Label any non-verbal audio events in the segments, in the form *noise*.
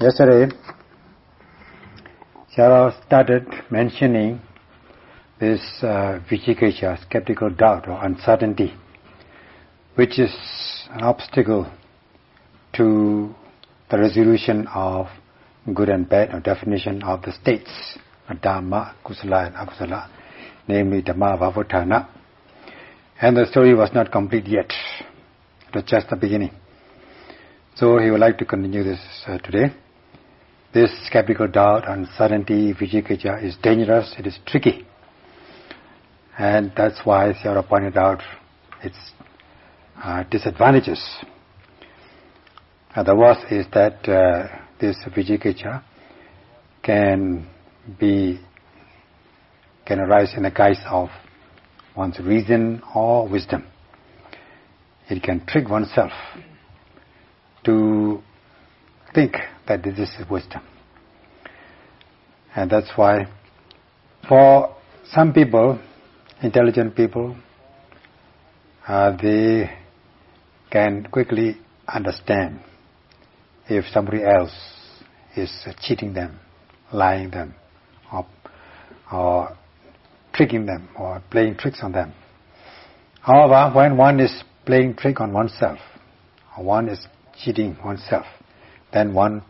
Yesterday, Sarah started mentioning this uh, skeptical doubt or uncertainty, which is an obstacle to the resolution of good and bad or definition of the states, Dhamma, Kusala and Akusala, namely Dhamma, Vavutana. And the story was not complete yet. It was just the beginning. So he would like to continue this uh, today. This skeptical doubt, uncertainty, vicikiccha is dangerous, it is tricky. And that's why Sarah pointed out its uh, disadvantages. Uh, the worst is that uh, this vicikiccha can be can arise in the guise of one's reason or wisdom. It can trick oneself to think that this is wisdom. And that's why for some people, intelligent people, uh, they can quickly understand if somebody else is cheating them, lying them, or, or tricking them, or playing tricks on them. However, when one is playing trick on oneself, or one is cheating oneself, then one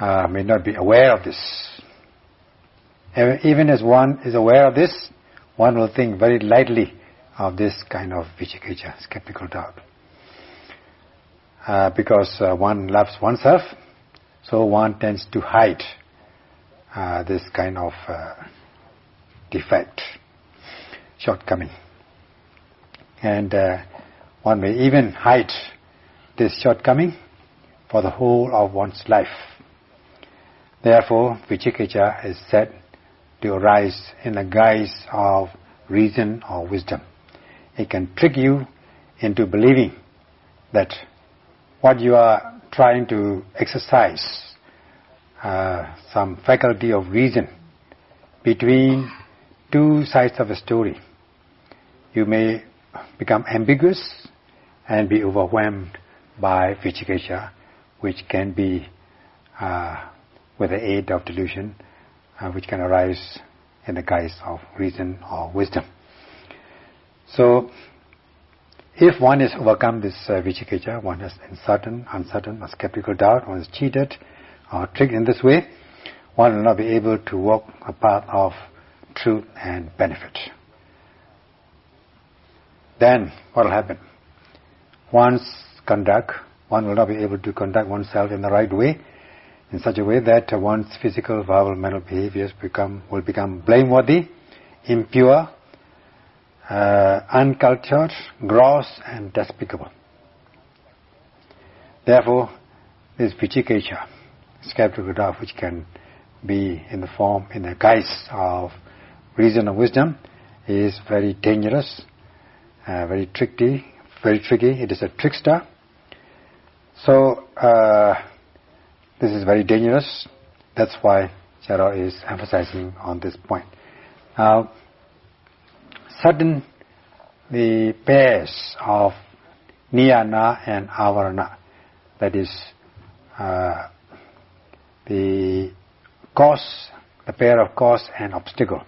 uh, may not be aware of this. Even as one is aware of this, one will think very lightly of this kind of vicikiccha, skeptical doubt. Uh, because uh, one loves oneself, so one tends to hide uh, this kind of uh, defect, shortcoming. And uh, one may even hide this shortcoming for the whole of one's life. Therefore, vicikiccha is said to arise in the guise of reason or wisdom. It can trick you into believing that what you are trying to exercise, uh, some faculty of reason between two sides of a story, you may become ambiguous and be overwhelmed by vicikiccha which can be uh, with the aid of delusion, uh, which can arise in the guise of reason or wisdom. So, if one has overcome this uh, vicikiccha, one has uncertain, uncertain or skeptical doubt, one is cheated or tricked in this way, one will not be able to walk a path of truth and benefit. Then, what will happen? One's conduct one will not be able to conduct oneself in the right way, in such a way that one's physical, verbal, mental behaviors become will become blameworthy, impure, uh, uncultured, gross, and despicable. Therefore, this vicikiccha, skeptical doubt, which can be in the form, in the guise of reason or wisdom, is very dangerous, uh, very tricky, very tricky. It is a trickster so uh, this is very dangerous. That's why Charo is emphasizing on this point. Now, certain the pairs of niyana and avarana, that is uh, the cause, the pair of cause and obstacle,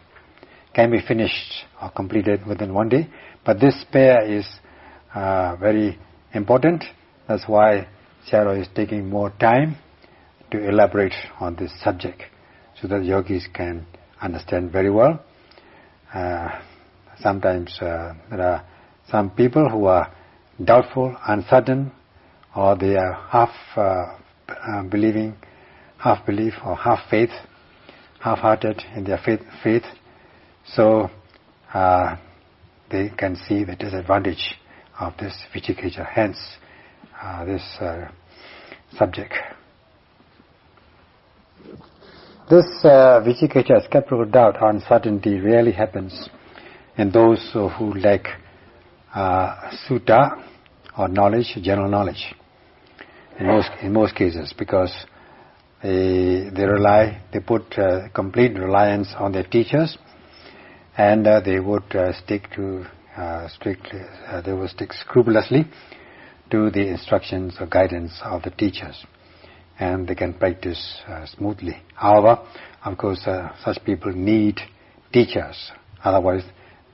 can be finished or completed within one day. But this pair is uh, very important. That's why Charo is taking more time to elaborate on this subject so that yogis can understand very well. Uh, sometimes uh, there are some people who are doubtful, uncertain, or they are half uh, uh believing, half belief or half faith, half-hearted in their faith. faith. So uh, they can see the disadvantage of this vicikiccha. Hence, uh, this uh, subject. This uh, vicikiccha, skeptical doubt, uncertainty rarely happens in those who lack uh, sutta or knowledge, general knowledge. In most in most cases, because they they rely, they put uh, complete reliance on their teachers, and uh, they would uh, stick to uh, strictly, uh, they would stick scrupulously to the instructions or guidance of the teachers and they can practice uh, smoothly. However, of course, uh, such people need teachers, otherwise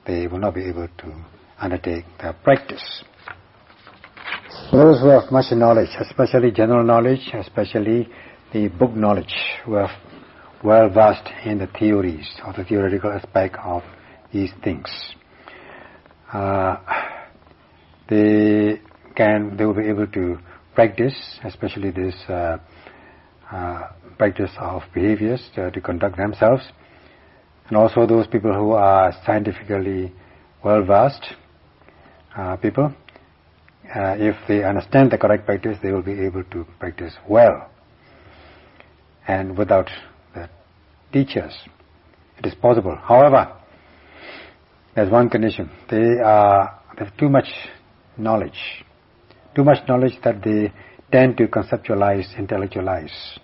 they will not be able to undertake their practice. Those who have much knowledge, especially general knowledge, especially the book knowledge, who are well versed in the theories or the theoretical aspect of these things, uh, they can they will be able to practice, especially this uh, uh, practice of behaviors to, to conduct themselves, and also those people who are scientifically well versed uh, people, uh, if they understand the correct practice, they will be able to practice well. And without the teachers, it is possible. However, there's one condition. They are they have too much knowledge, too much knowledge that they tend to conceptualize, intellectualize.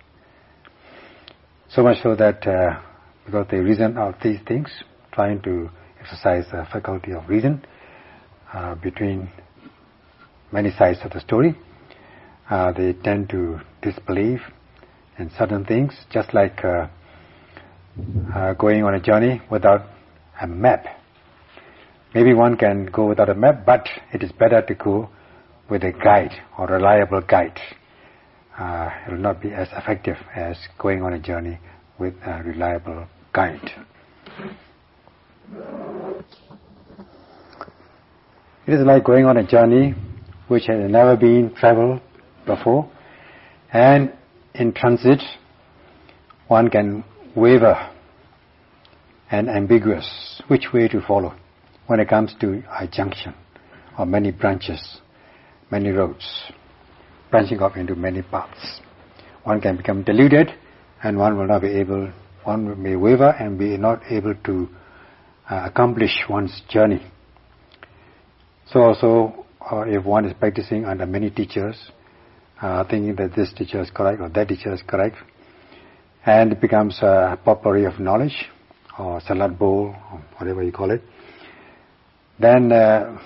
So much so that uh, because they reason out these things, trying to exercise the faculty of reason uh, between many sides of the story, uh, they tend to disbelieve in certain things, just like uh, uh, going on a journey without a map. Maybe one can go without a map, but it is better to go with a guide or reliable guide. Uh, it will not be as effective as going on a journey with a reliable guide. It is like going on a journey which has never been traveled before and in transit one can waver and ambiguous which way to follow when it comes to a junction or many branches, many roads, branching off into many paths. One can become deluded and one will not be able, one may waver and be not able to uh, accomplish one's journey. So also, uh, if one is practicing under many teachers, uh, thinking that this teacher is correct or that teacher is correct, and it becomes a potpourri of knowledge, or salad bowl, or whatever you call it, then uh,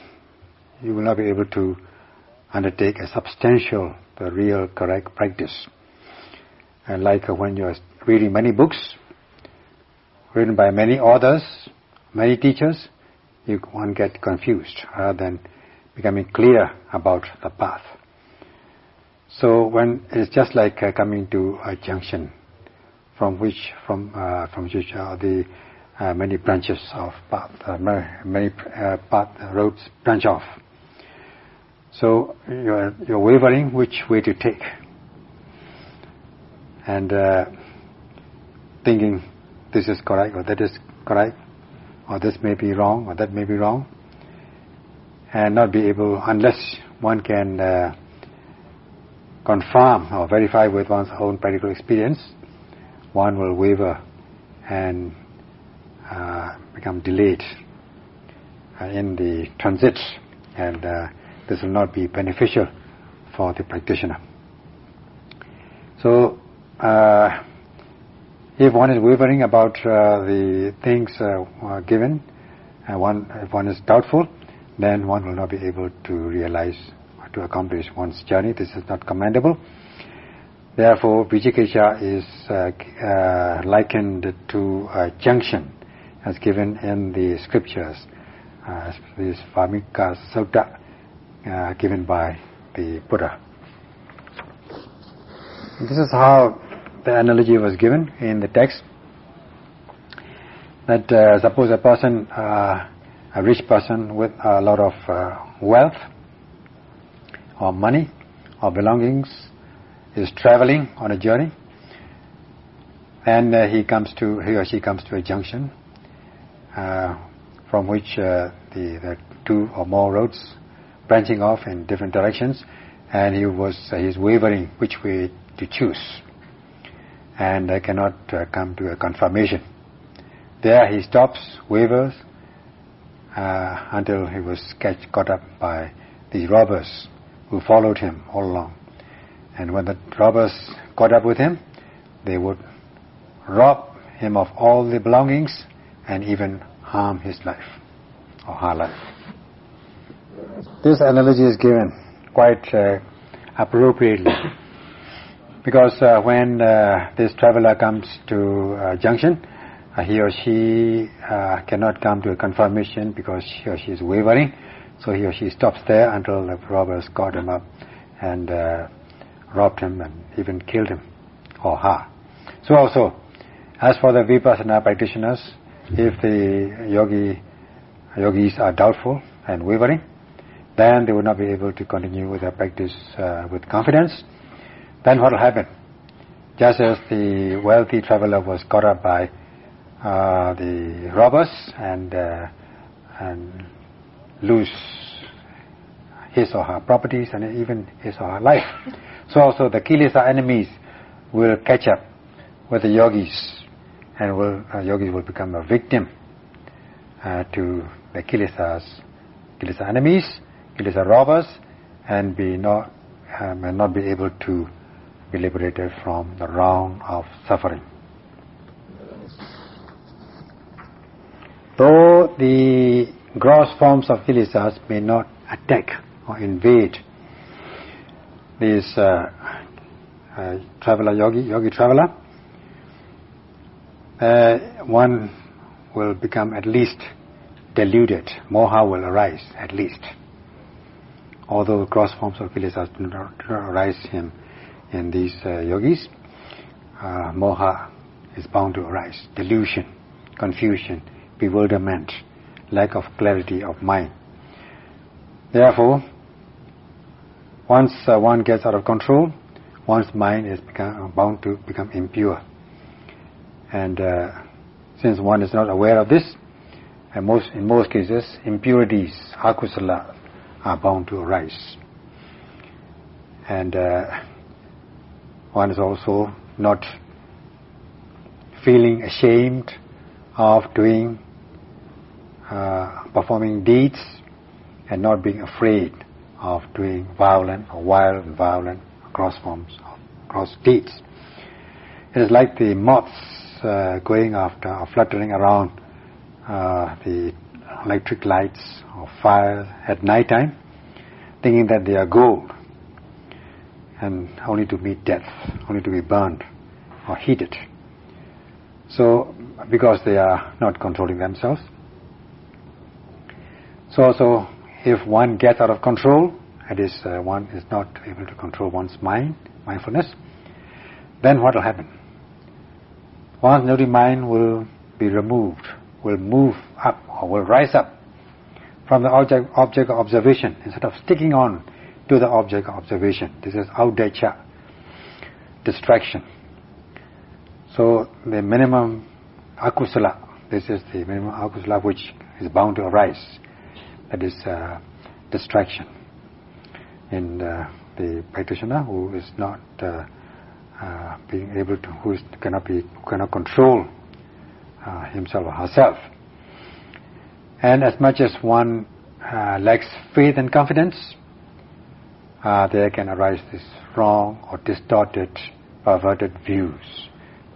you will not be able to undertake a substantial, the real correct practice. And like uh, when you are reading many books, written by many authors, many teachers, you one get confused rather than becoming clear about the path. So when it's just like uh, coming to a junction from which from uh, from which uh, the uh, many branches of path, uh, many uh, path roads branch off. So you're you're wavering which way to take, and thinking this is correct or that is correct or this may be wrong, or that may be wrong, and not be able, unless one can uh, confirm or verify with one's own practical experience, one will waver and uh, become delayed uh, in the transit, and uh, this will not be beneficial for the practitioner. So, uh, if one is wavering about uh, the things uh, given, and one, if one is doubtful, then one will not be able to realize or to accomplish one's journey. This is not commendable. Therefore, Vicikiccha is uh, uh, likened to a junction as given in the scriptures, uh, this Vamika Sutta uh, given by the Buddha. This is how the analogy was given in the text that uh, suppose a person, uh, a rich person with a lot of uh, wealth or money or belongings is traveling on a journey and uh, he comes to, he or she comes to a junction uh, from which the, the two or more roads branching off in different directions and he was, he's wavering which way to choose and I cannot uh, come to a confirmation. There he stops, wavers, uh, until he was catch, caught up by the robbers who followed him all along. And when the robbers caught up with him, they would rob him of all the belongings and even harm his life or her life. This analogy is given quite uh, appropriately. because uh, when uh, this traveler comes to uh, junction, uh, he or she uh, cannot come to a confirmation because he or she is wavering. So he or she stops there until the robbers caught him up and robbed him and even killed him or her. So also, as for the vipassana practitioners, if the yogi yogis are doubtful and wavering, then they will not be able to continue with their practice uh, with confidence. Then what will happen? Just as the wealthy traveler was caught up by uh, the robbers and uh, and lose his or her properties and even his or her life. So also the kilesa enemies will catch up with the yogis and will, uh, yogis will become a victim uh, to the kilesas, kilesa enemies, kilesa robbers and be not, um, and not be able to be liberated from the round of suffering. Though the gross forms of kilesas may not attack or invade this uh, uh, traveler yogi, yogi traveler, uh, one will become at least deluded. Moha will arise at least. Although gross forms of kilesas do not arise in, in these uh, yogis, uh, moha is bound to arise. Delusion, confusion, bewilderment, lack of clarity of mind. Therefore, once uh, one gets out of control, one's mind is become, bound to become impure. And uh, since one is not aware of this, and most, in most cases, impurities, akusala, are bound to arise. And uh, one is also not feeling ashamed of doing, uh, performing deeds, and not being afraid of doing violent or wild and violent gross forms of gross deeds. It is like the moths uh, going after or fluttering around uh, the electric lights or fire at night time, thinking that they are gold and only to meet death, only to be burned or heated. So, because they are not controlling themselves. So also, if one gets out of control, that is, uh, one is not able to control one's mind, mindfulness, then what will happen? One's naughty mind will be removed, will move up or will rise up from the object, object of observation instead of sticking on to the object of observation. This is uddhacca, distraction. So the minimum akusala, this is the minimum akusala which is bound to arise that is uh, distraction in uh, the practitioner who is not uh, uh, being able to, who is, cannot be, who cannot control uh, himself or herself. And as much as one uh, lacks faith and confidence, there can arise these wrong or distorted, perverted views.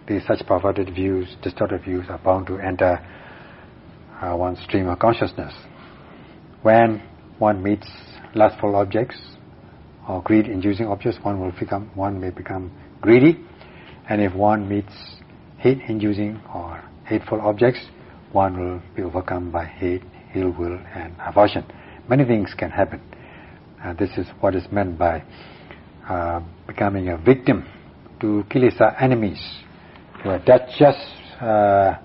These such perverted views, distorted views are bound to enter one's stream of consciousness when one meets lustful objects or greed-inducing objects, one will become one may become greedy, and if one meets hate-inducing or hateful objects, one will be overcome by hate, ill will, and aversion. Many things can happen. Uh, this is what is meant by uh, becoming a victim to kilesa enemies. You are just uh,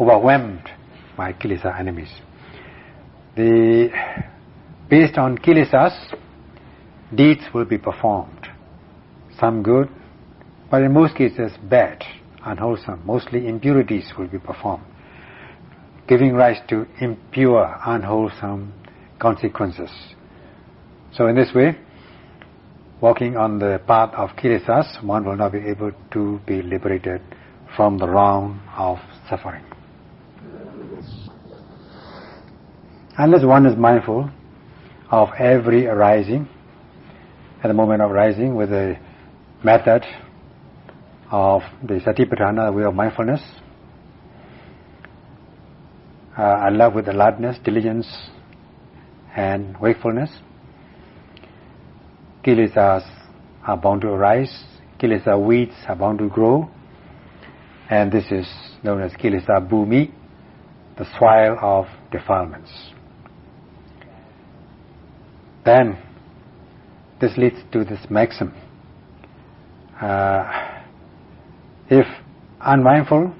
overwhelmed by kilesa enemies the based on kilesas, deeds will be performed. Some good, but in most cases bad, unwholesome. Mostly impurities will be performed, giving rise to impure, unwholesome consequences. So in this way, walking on the path of kilesas, one will not be able to be liberated from the round of suffering. Unless one is mindful of every arising, at the moment of rising with the method of the Satipatthana, way of mindfulness, uh, love with alertness, diligence, and wakefulness, kilesas are bound to arise, kilesa weeds are bound to grow, and this is known as kilesa bhumi, the soil of defilements. Then this leads to this maxim. Uh, if unmindful,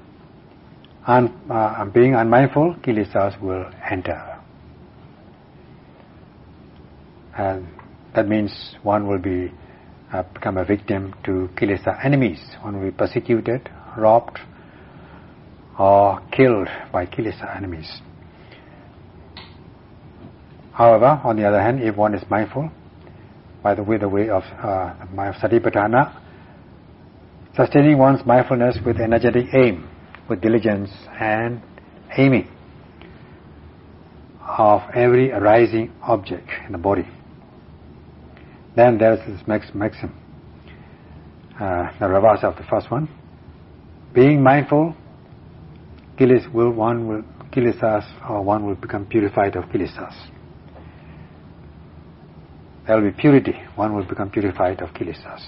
un, uh, being unmindful, kilesas will enter. And that means one will be uh, become a victim to kilesa enemies. One will be persecuted, robbed, or killed by kilesa enemies. However, on the other hand, if one is mindful, by the way, the way of uh, satipatthana, sustaining one's mindfulness with energetic aim, with diligence and aiming of every arising object in the body. Then there's this max, maxim, uh, the reverse of the first one. Being mindful, kiles will one will or one will become purified of kilesas. There will be purity. One will become purified of kilesas.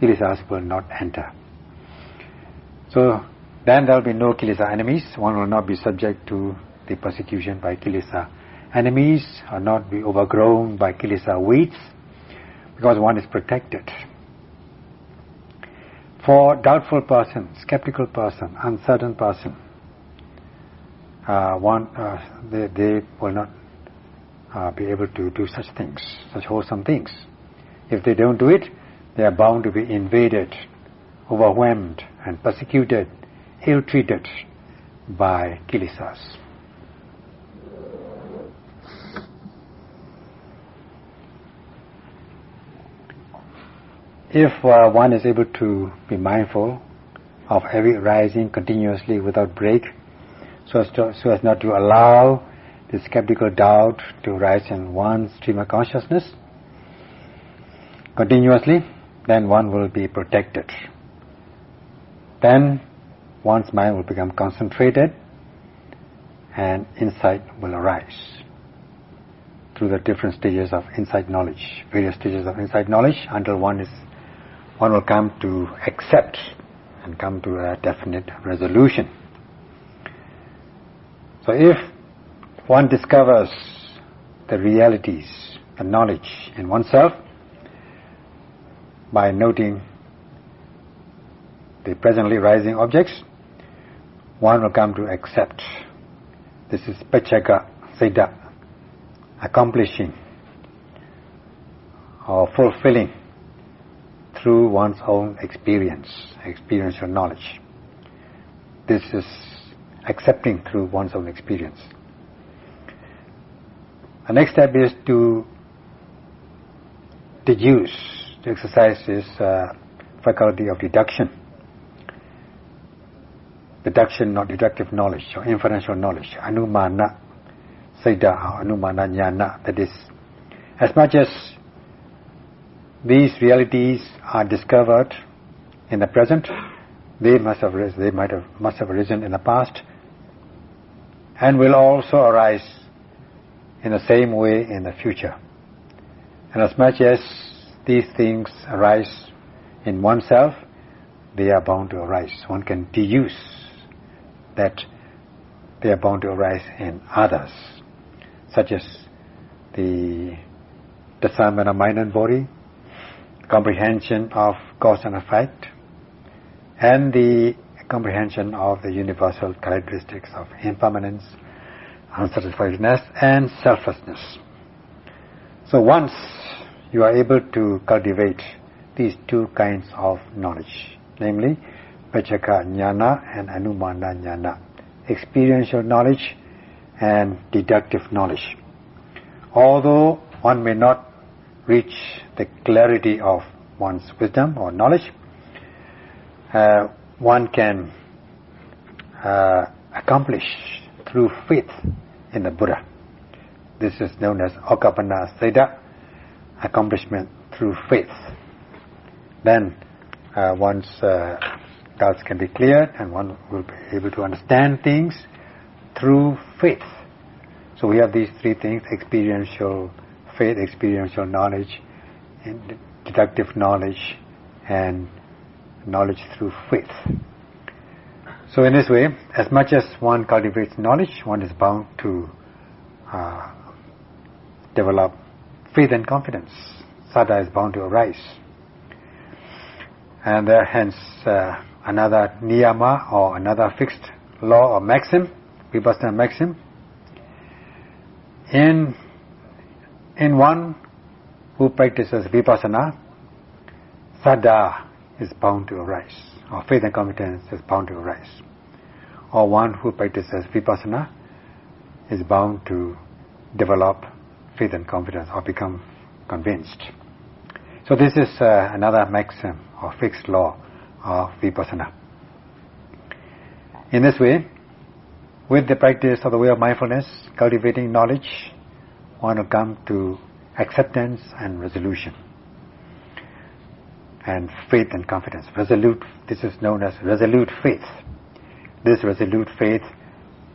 Kilesas will not enter. So then there will be no kilesa enemies. One will not be subject to the persecution by kilesa enemies, or not be overgrown by kilesa weeds because one is protected. For doubtful person, skeptical person, uncertain person, uh, one uh, they, they will not uh, be able to do such things, such wholesome things. If they don't do it, they are bound to be invaded, overwhelmed, and persecuted, ill-treated by kilesas. if uh, one is able to be mindful of every rising continuously without break, so as, to, so as not to allow the skeptical doubt to rise in one stream of consciousness continuously, then one will be protected. Then one's mind will become concentrated and insight will arise through the different stages of insight knowledge, various stages of insight knowledge until one is one will come to accept and come to a definite resolution. So if one discovers the realities, the knowledge in oneself, by noting the presently rising objects, one will come to accept. This is Paccakkha Siddha, accomplishing or fulfilling through one's own experience, experiential knowledge. This is accepting through one's own experience. The next step is to deduce, to exercise this uh, faculty of deduction. Deduction, not deductive knowledge or inferential knowledge. Anumana, Siddha, Anumana Jnana. That is, as much as these realities are discovered in the present, they must have they might have must have arisen in the past, and will also arise in the same way in the future. And as much as these things arise in oneself, they are bound to arise. One can deduce that they are bound to arise in others, such as the of mind and body, comprehension of cause and effect, and the comprehension of the universal characteristics of impermanence, unsatisfiedness, and selflessness. So once you are able to cultivate these two kinds of knowledge, namely Paccakkha Jnana and Anumana Jnana, experiential knowledge and deductive knowledge. Although one may not reach the clarity of one's wisdom or knowledge, uh, one can uh, accomplish through faith in the Buddha. This is known as Okappana Siddha, accomplishment through faith. Then uh, one's uh, doubts can be cleared and one will be able to understand things through faith. So we have these three things, experiential faith, experiential knowledge, and deductive knowledge and knowledge through faith. So in this way, as much as one cultivates knowledge, one is bound to uh, develop faith and confidence. Saddha is bound to arise. And uh, hence uh, another niyama or another fixed law or maxim, vipassana maxim, in in one who practices vipassana, saddha is bound to arise, or faith and confidence is bound to arise. Or one who practices vipassana is bound to develop faith and confidence or become convinced. So this is uh, another maxim or fixed law of vipassana. In this way, with the practice of the way of mindfulness, cultivating knowledge, one will come to acceptance and resolution. And faith and confidence. Resolute, this is known as resolute faith. This resolute faith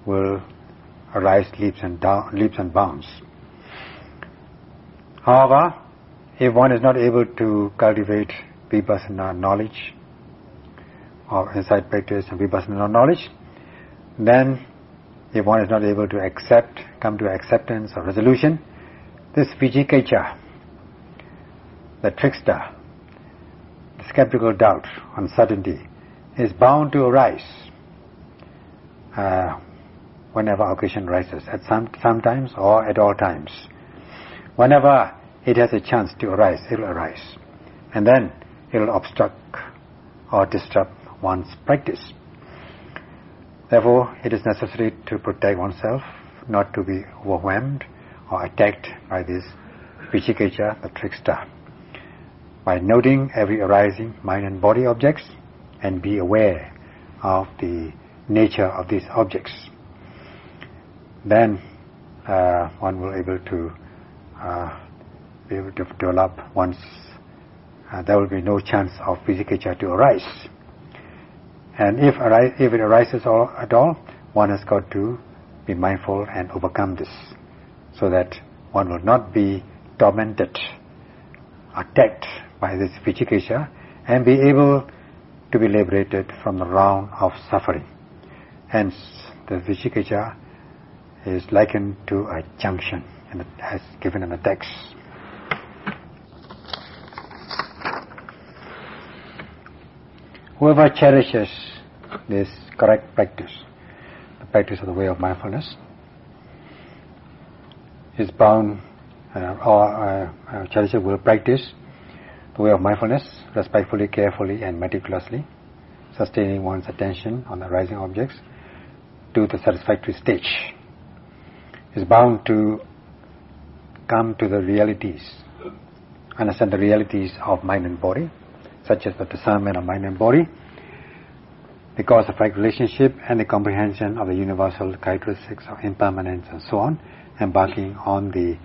will arise leaps and down, leaps and bounds. However, if one is not able to cultivate vipassana knowledge or insight practice and vipassana knowledge, then if one is not able to accept, come to acceptance or resolution, this Vicikiccha, the trickster, the skeptical doubt, uncertainty, is bound to arise uh, whenever occasion arises, at some sometimes or at all times. Whenever it has a chance to arise, it will arise. And then it will obstruct or disrupt one's practice. Therefore, it is necessary to protect oneself, not to be overwhelmed or attacked by this Vicikiccha, the trickster, by noting every arising mind and body objects and be aware of the nature of these objects. Then uh, one will able to uh, be able to develop once Uh, there will be no chance of Vicikiccha to arise. And if, arise, if it arises all, at all, one has got to be mindful and overcome this, so that one will not be tormented, attacked by this vicikiccha, and be able to be liberated from the round of suffering. Hence, the vicikiccha is likened to a junction, and has given in the text. Whoever cherishes this correct practice, the practice of the way of mindfulness, is bound uh, or uh, cherisher will practice the way of mindfulness respectfully, carefully and meticulously, sustaining one's attention on the arising objects to the satisfactory stage. Is bound to come to the realities, understand the realities of mind and body, such as the discernment of mind and body, the cause effect relationship and the comprehension of the universal characteristics of impermanence and so on, embarking on the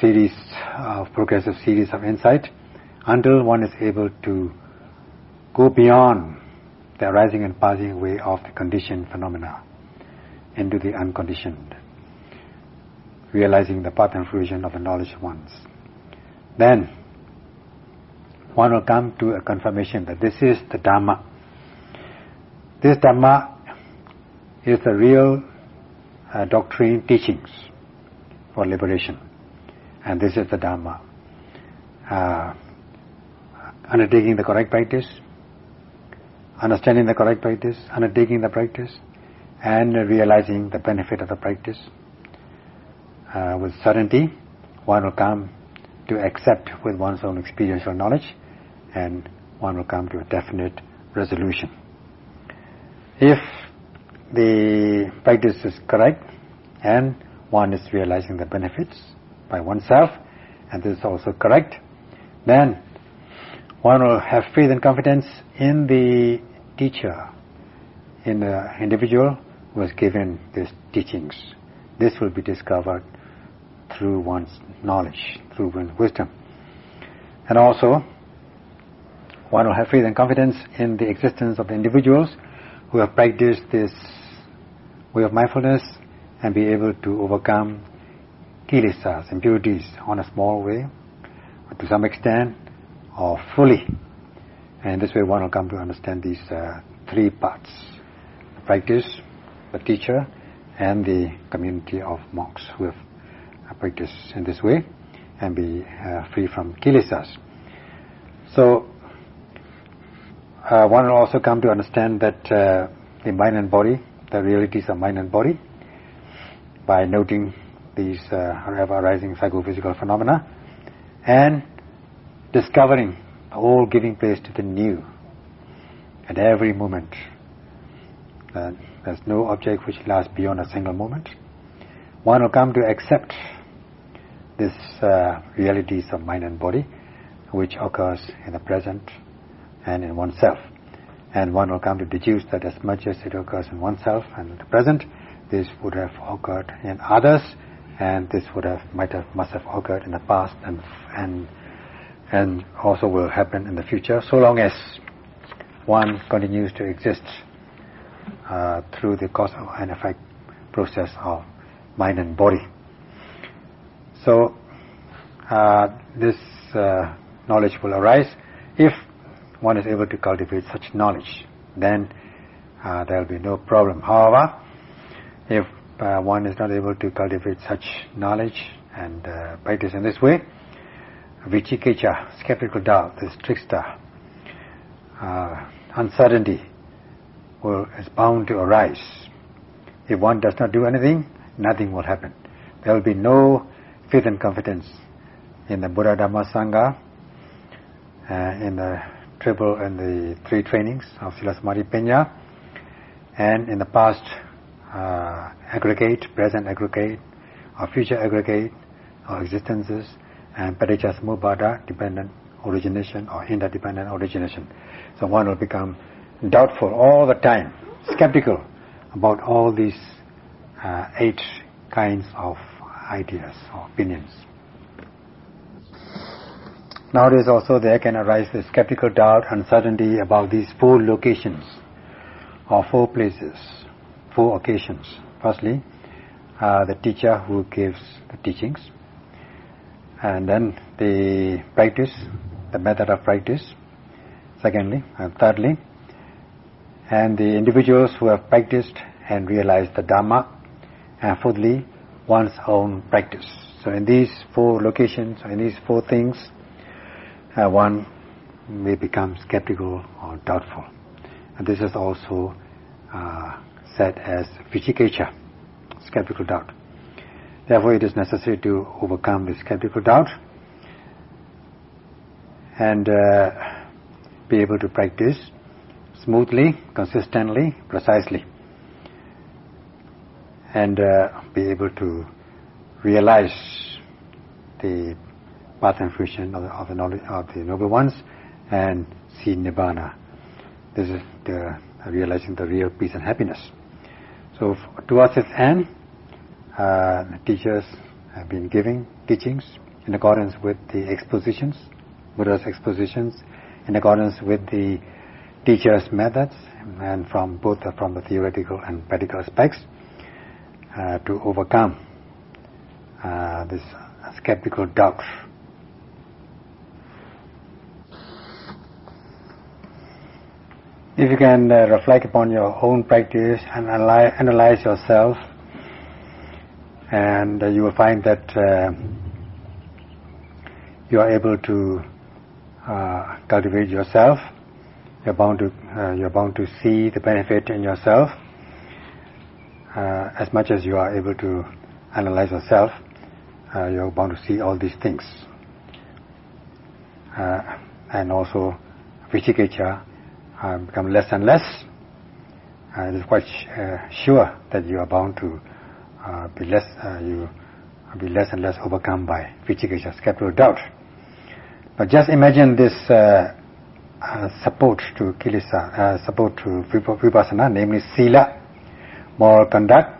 series of progressive series of insight until one is able to go beyond the arising and passing away of the conditioned phenomena into the unconditioned, realizing the path and fruition of the knowledge once. Then one will come to a confirmation that this is the Dhamma. This Dhamma is the real uh, doctrine teachings for liberation. And this is the Dhamma. Uh, undertaking the correct practice, understanding the correct practice, undertaking the practice, and realizing the benefit of the practice. Uh, with certainty, one will come to accept with one's own experiential knowledge and one will come to a definite resolution. If the practice is correct and one is realizing the benefits by oneself and this is also correct, then one will have faith and confidence in the teacher, in the individual who has given these teachings. This will be discovered through one's knowledge, through one's wisdom. And also, one will have faith and confidence in the existence of the individuals who have practiced this way of mindfulness and be able to overcome kilesas, impurities on a small way, to some extent or fully. And this way one will come to understand these uh, three parts. The practice, the teacher, and the community of monks who have uh, practiced in this way and be uh, free from kilesas. So, uh, one will also come to understand that uh, the mind and body, the realities of mind and body, by noting these uh, arising psychophysical phenomena and discovering all giving place to the new at every moment. Uh, there's no object which lasts beyond a single moment. One will come to accept these uh, realities of mind and body which occurs in the present and in oneself. And one will come to deduce that as much as it occurs in oneself and in the present, this would have occurred in others, and this would have might have must have occurred in the past and and and also will happen in the future, so long as one continues to exist uh, through the cause and effect process of mind and body. So uh, this uh, knowledge will arise if one is able to cultivate such knowledge. Then uh, there will be no problem. However, if uh, one is not able to cultivate such knowledge and uh, practice in this way, vicikiccha, skeptical doubt, this trickster, uh, uncertainty will, is bound to arise. If one does not do anything, nothing will happen. There will be no faith and confidence in the Buddha Dhamma Sangha, uh, in the triple and the three trainings of Sila Samadhi Panna, and in the past uh, aggregate, present aggregate, or future aggregate, or existences, and paticca dependent origination or interdependent origination. So one will become doubtful all the time, skeptical about all these uh, eight kinds of ideas or opinions. Nowadays also there can arise the skeptical doubt, and uncertainty about these four locations or four places, four occasions. Firstly, uh, the teacher who gives the teachings and then the practice, the method of practice, secondly, and thirdly, and the individuals who have practiced and realized the Dharma, and fourthly, one's own practice. So in these four locations, in these four things, uh, one may become skeptical or doubtful. And this is also uh, said as vicikiccha, skeptical doubt. Therefore, it is necessary to overcome this skeptical doubt and uh, be able to practice smoothly, consistently, precisely, and uh, be able to realize the path and fruition of the, of the, of the noble ones and see nibbana. This is the realizing the real peace and happiness. So towards this end, uh, teachers have been giving teachings in accordance with the expositions, Buddha's expositions, in accordance with the teacher's methods, and from both from the theoretical and practical aspects, uh, to overcome uh, this skeptical doubt. If you can uh, reflect upon your own practice and analyze, yourself and uh, you will find that uh, you are able to uh, cultivate yourself. You're bound to uh, you're bound to see the benefit in yourself uh, as much as you are able to analyze yourself. You're bound to see all these things, and also vicikiccha become less and less. and it's quite sure that you are bound to uh, be less uh, you be less and less overcome by vicikiccha, skeptical doubt. But just imagine this uh, uh, support to kilesa, uh, support to vipassana, namely sila, moral conduct.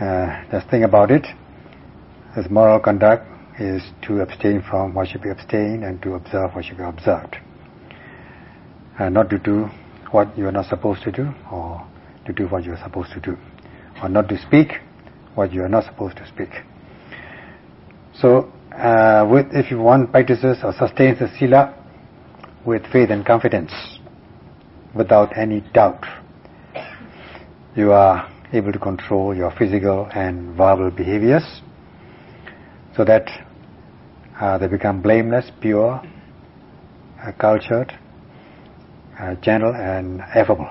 Uh, just think about it. This moral conduct is to abstain from what should be abstained and to observe what should be observed. Uh, not to do what you are not supposed to do or to do what you are supposed to do or not to speak what you are not supposed to speak. So uh, with, if you one practices or sustains the sila with faith and confidence, without any doubt, you are able to control your physical and verbal behaviors so that uh, they become blameless, pure, uh, cultured, uh, gentle and affable.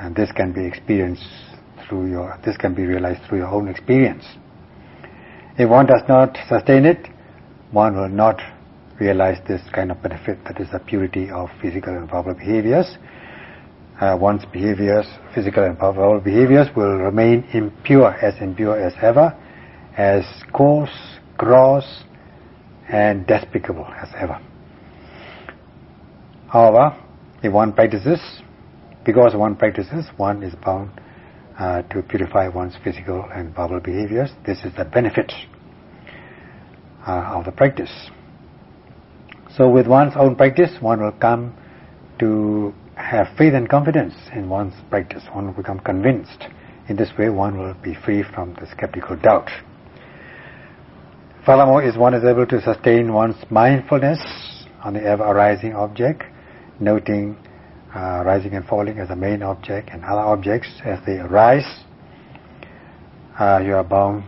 And this can be experienced through your, this can be realized through your own experience. If one does not sustain it, one will not realize this kind of benefit, that is the purity of physical and verbal behaviors. Uh, one's behaviors, physical and verbal behaviors will remain impure, as impure as ever, as coarse, gross, and despicable as ever. However, if one practices, because one practices, one is bound uh, to purify one's physical and verbal behaviors. This is the benefit uh, of the practice. So with one's own practice, one will come to have faith and confidence in one's practice. One will become convinced. In this way, one will be free from the skeptical doubt. Furthermore, is one is able to sustain one's mindfulness on the ever-arising object, noting uh, rising and falling as the main object and other objects as they arise, uh, you are bound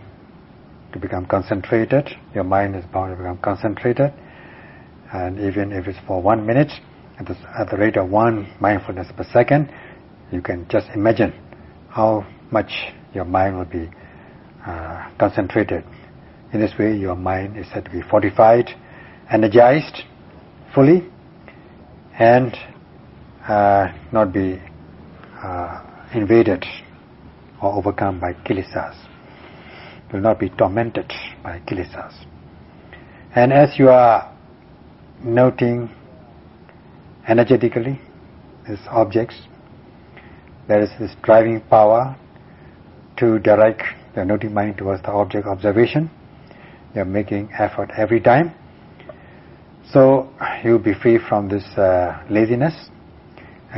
to become concentrated. Your mind is bound to become concentrated. And even if it's for one minute, at the, at the rate of one mindfulness per second, you can just imagine how much your mind will be uh, concentrated. In this way, your mind is said to be fortified, energized fully, and uh, not be uh, invaded or overcome by kilesas. Will not be tormented by kilesas. And as you are noting energetically these objects, there is this driving power to direct the noting mind towards the object observation. You are making effort every time. So you will be free from this uh, laziness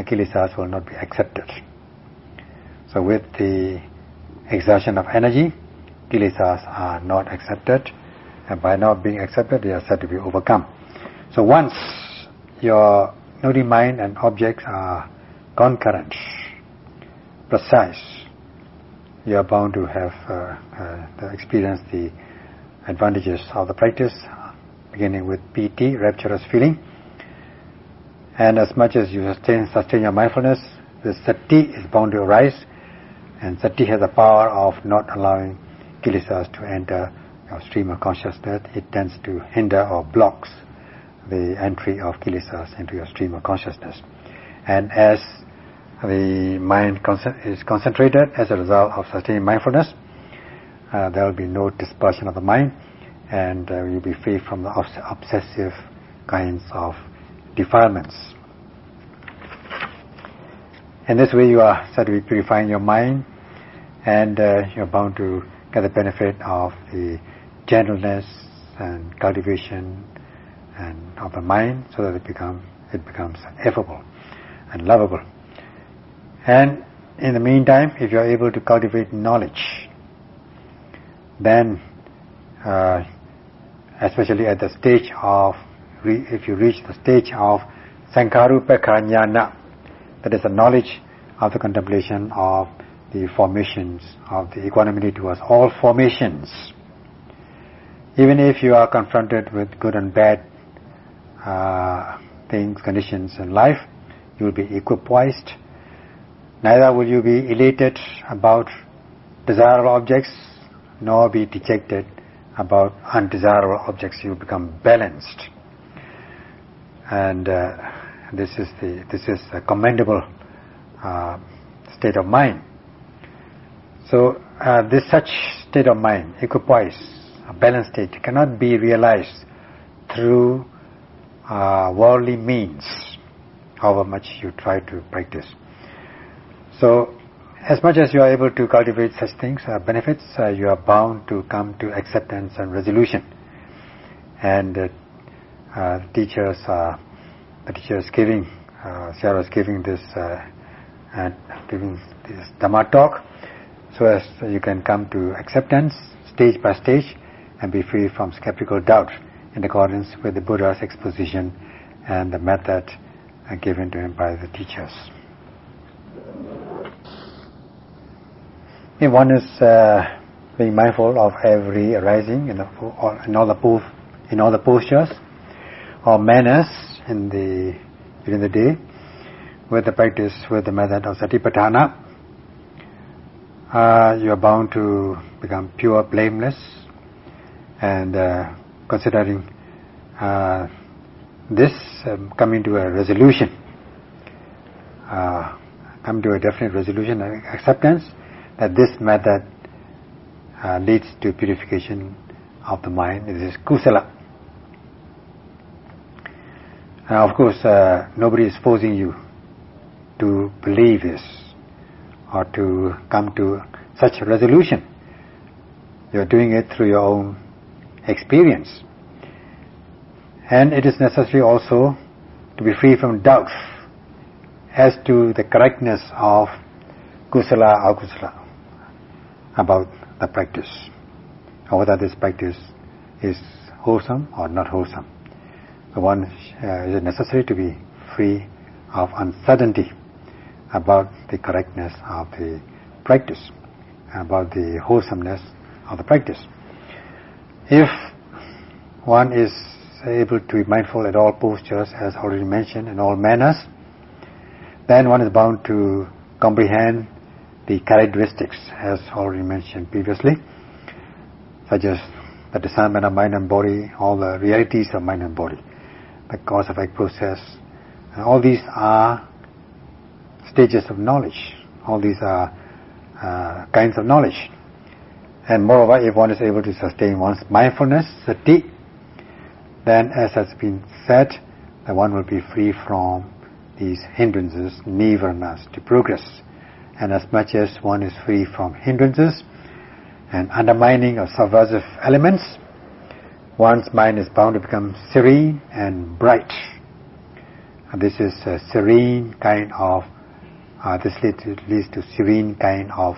kilesas will not be accepted. So with the exertion of energy, kilesas are not accepted, and by not being accepted, they are said to be overcome. So once your noting mind and objects are concurrent, precise, you are bound to have uh, uh, experience the advantages of the practice, beginning with piti, rapturous feeling, and as much as you sustain, sustain your mindfulness, the sati is bound to arise, and sati has the power of not allowing kilesas to enter your stream of consciousness. It tends to hinder or blocks the entry of kilesas into your stream of consciousness. And as the mind is concentrated as a result of sustaining mindfulness, uh, there will be no dispersion of the mind, and uh, you'll be free from the obs obsessive kinds of defilements. In this way you are be purifying your mind and uh, you're bound to get the benefit of the gentleness and cultivation and of the mind so that it becomes it becomes affable and lovable. And in the meantime, if you are able to cultivate knowledge, then uh, especially at the stage of if you reach the stage of Sankharupekkha jnana, that is the knowledge of the contemplation of the formations, of the equanimity towards all formations. Even if you are confronted with good and bad uh, things, conditions in life, you will be equipoised. Neither will you be elated about desirable objects, nor be dejected about undesirable objects. You become balanced and uh, this is the this is a commendable uh, state of mind. So uh, this such state of mind, equipoise, a balanced state, cannot be realized through uh, worldly means, however much you try to practice. So as much as you are able to cultivate such things, uh, benefits, uh, you are bound to come to acceptance and resolution. And uh, uh, teachers are, the teacher is giving, uh, Sarah is giving this, uh, and giving this Dhamma talk, so as you can come to acceptance stage by stage, and be free from skeptical doubt in accordance with the Buddha's exposition and the method uh, given to him by the teachers. If one is uh, being mindful of every arising in, the, in all the in all the postures or manners in the during the day, with the practice with the method of satipatthana, uh, you are bound to become pure, blameless, and uh, considering uh, this um, coming to a resolution, uh, come to a definite resolution acceptance that this method uh, leads to purification of the mind. This is kusala. Now, of course, uh, nobody is forcing you to believe this or to come to such a resolution. You are doing it through your own experience. And it is necessary also to be free from doubts as to the correctness of kusala or kusala about the practice, or whether this practice is wholesome or not wholesome. The one uh, is necessary to be free of uncertainty about the correctness of the practice, about the wholesomeness of the practice. If one is able to be mindful at all postures, as already mentioned, in all manners, then one is bound to comprehend the characteristics, as already mentioned previously, such as the discernment of mind and body, all the realities of mind and body, the cause effect process, and all these are stages of knowledge. All these are uh, kinds of knowledge. And moreover, if one is able to sustain one's mindfulness, sati, then as has been said, that one will be free from these hindrances, nivaranas, to progress. And as much as one is free from hindrances and undermining of subversive elements, one's mind is bound to become serene and bright. And this is a serene kind of, uh, this leads to, leads to serene kind of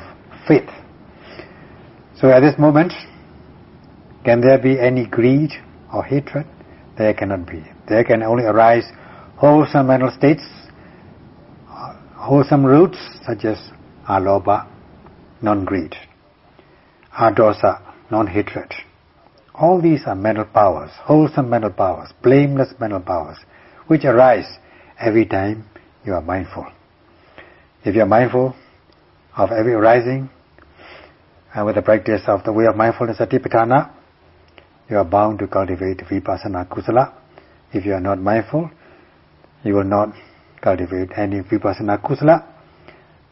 faith. So at this moment, can there be any greed or hatred? There cannot be. There can only arise wholesome mental states wholesome roots such as alobha, non-greed, adosa, non-hatred. All these are mental powers, wholesome mental powers, blameless mental powers, which arise every time you are mindful. If you are mindful of every arising, and with the practice of the way of mindfulness, satipatthana, you are bound to cultivate vipassana kusala. If you are not mindful, you will not cultivate any vipassana kusala,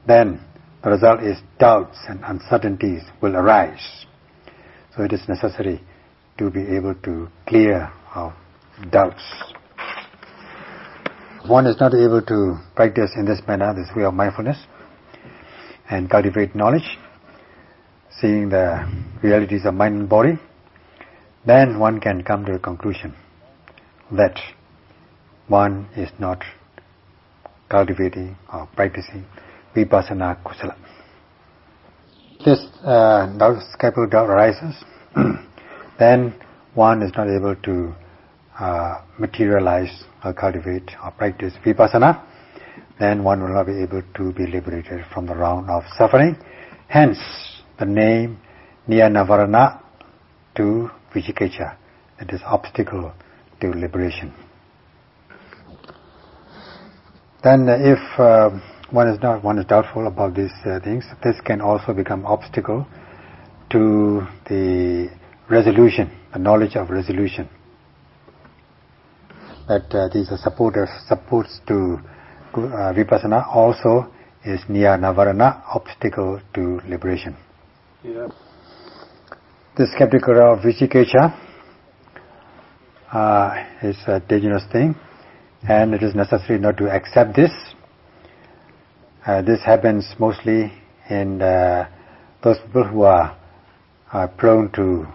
then the result is doubts and uncertainties will arise. So it is necessary to be able to clear our doubts. One is not able to practice in this manner, this way of mindfulness, and cultivate knowledge, seeing the realities of mind and body, then one can come to a conclusion that one is not cultivating or practicing vipassana kusala. This uh, doubt, skeptical doubt arises, *clears throat* then one is not able to uh, materialize or cultivate or practice vipassana, then one will not be able to be liberated from the round of suffering. Hence, the name Niyanavarana to Vicikiccha, that is obstacle to liberation. Then if uh, one is not one is doubtful about these uh, things, this can also become obstacle to the resolution, the knowledge of resolution. That uh, these are supporters, supports to uh, vipassana also is niyanavarana, obstacle to liberation. Yeah. The skeptical of vicikiccha uh, is a dangerous thing and it is necessary not to accept this. Uh, this happens mostly in uh, those people who are, are prone to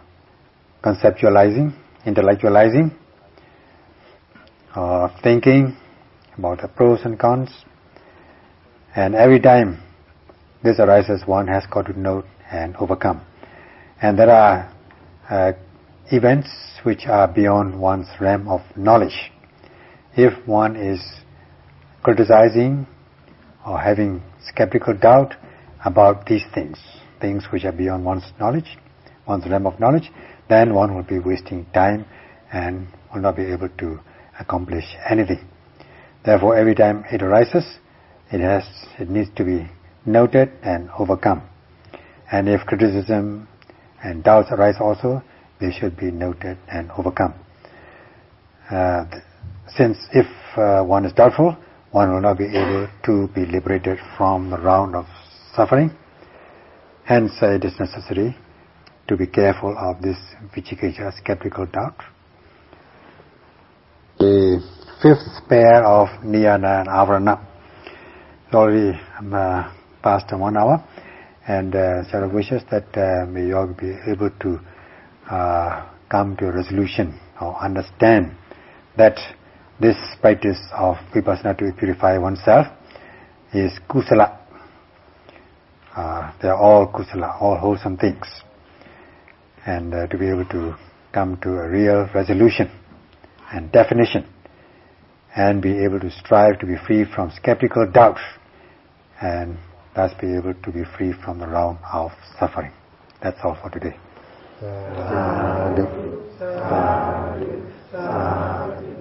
conceptualizing, intellectualizing, or thinking about the pros and cons. And every time this arises, one has got to note and overcome. And there are uh, events which are beyond one's realm of knowledge. If one is criticizing or having skeptical doubt about these things, things which are beyond one's knowledge, one's realm of knowledge, then one will be wasting time and will not be able to accomplish anything. Therefore, every time it arises, it has, it needs to be noted and overcome. And if criticism and doubts arise also, they should be noted and overcome. Uh, since if uh, one is doubtful, one will not be able to be liberated from the round of suffering. Hence, uh, it is necessary to be careful of this vicikiccha, skeptical doubt. The fifth pair of niyana and avarana. Already uh, past one hour, and uh, Sarah wishes that uh, may you all be able to come to a resolution or understand that this practice of vipassana to purify oneself is kusala. Uh, they are all kusala, all wholesome things. And uh, to be able to come to a real resolution and definition and be able to strive to be free from skeptical doubt and thus be able to be free from the realm of suffering. That's all for today. Sadhu. Sadhu. Sadhu.